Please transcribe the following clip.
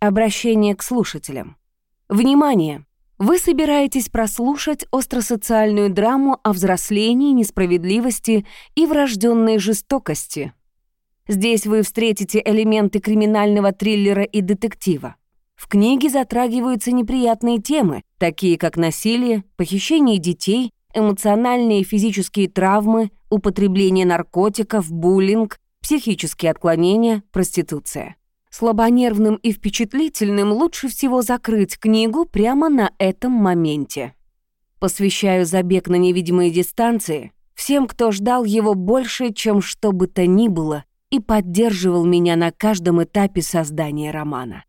Обращение к слушателям. Внимание! Вы собираетесь прослушать остросоциальную драму о взрослении, несправедливости и врожденной жестокости. Здесь вы встретите элементы криминального триллера и детектива. В книге затрагиваются неприятные темы, такие как насилие, похищение детей, эмоциональные и физические травмы, употребление наркотиков, буллинг, психические отклонения, проституция. Слабонервным и впечатлительным лучше всего закрыть книгу прямо на этом моменте. Посвящаю забег на невидимые дистанции всем, кто ждал его больше, чем что бы то ни было, и поддерживал меня на каждом этапе создания романа.